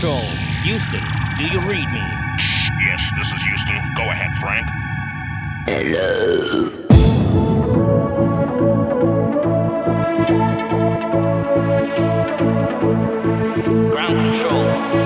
Control. Houston, do you read me? Yes, this is Houston. Go ahead, Frank. Hello. Ground control.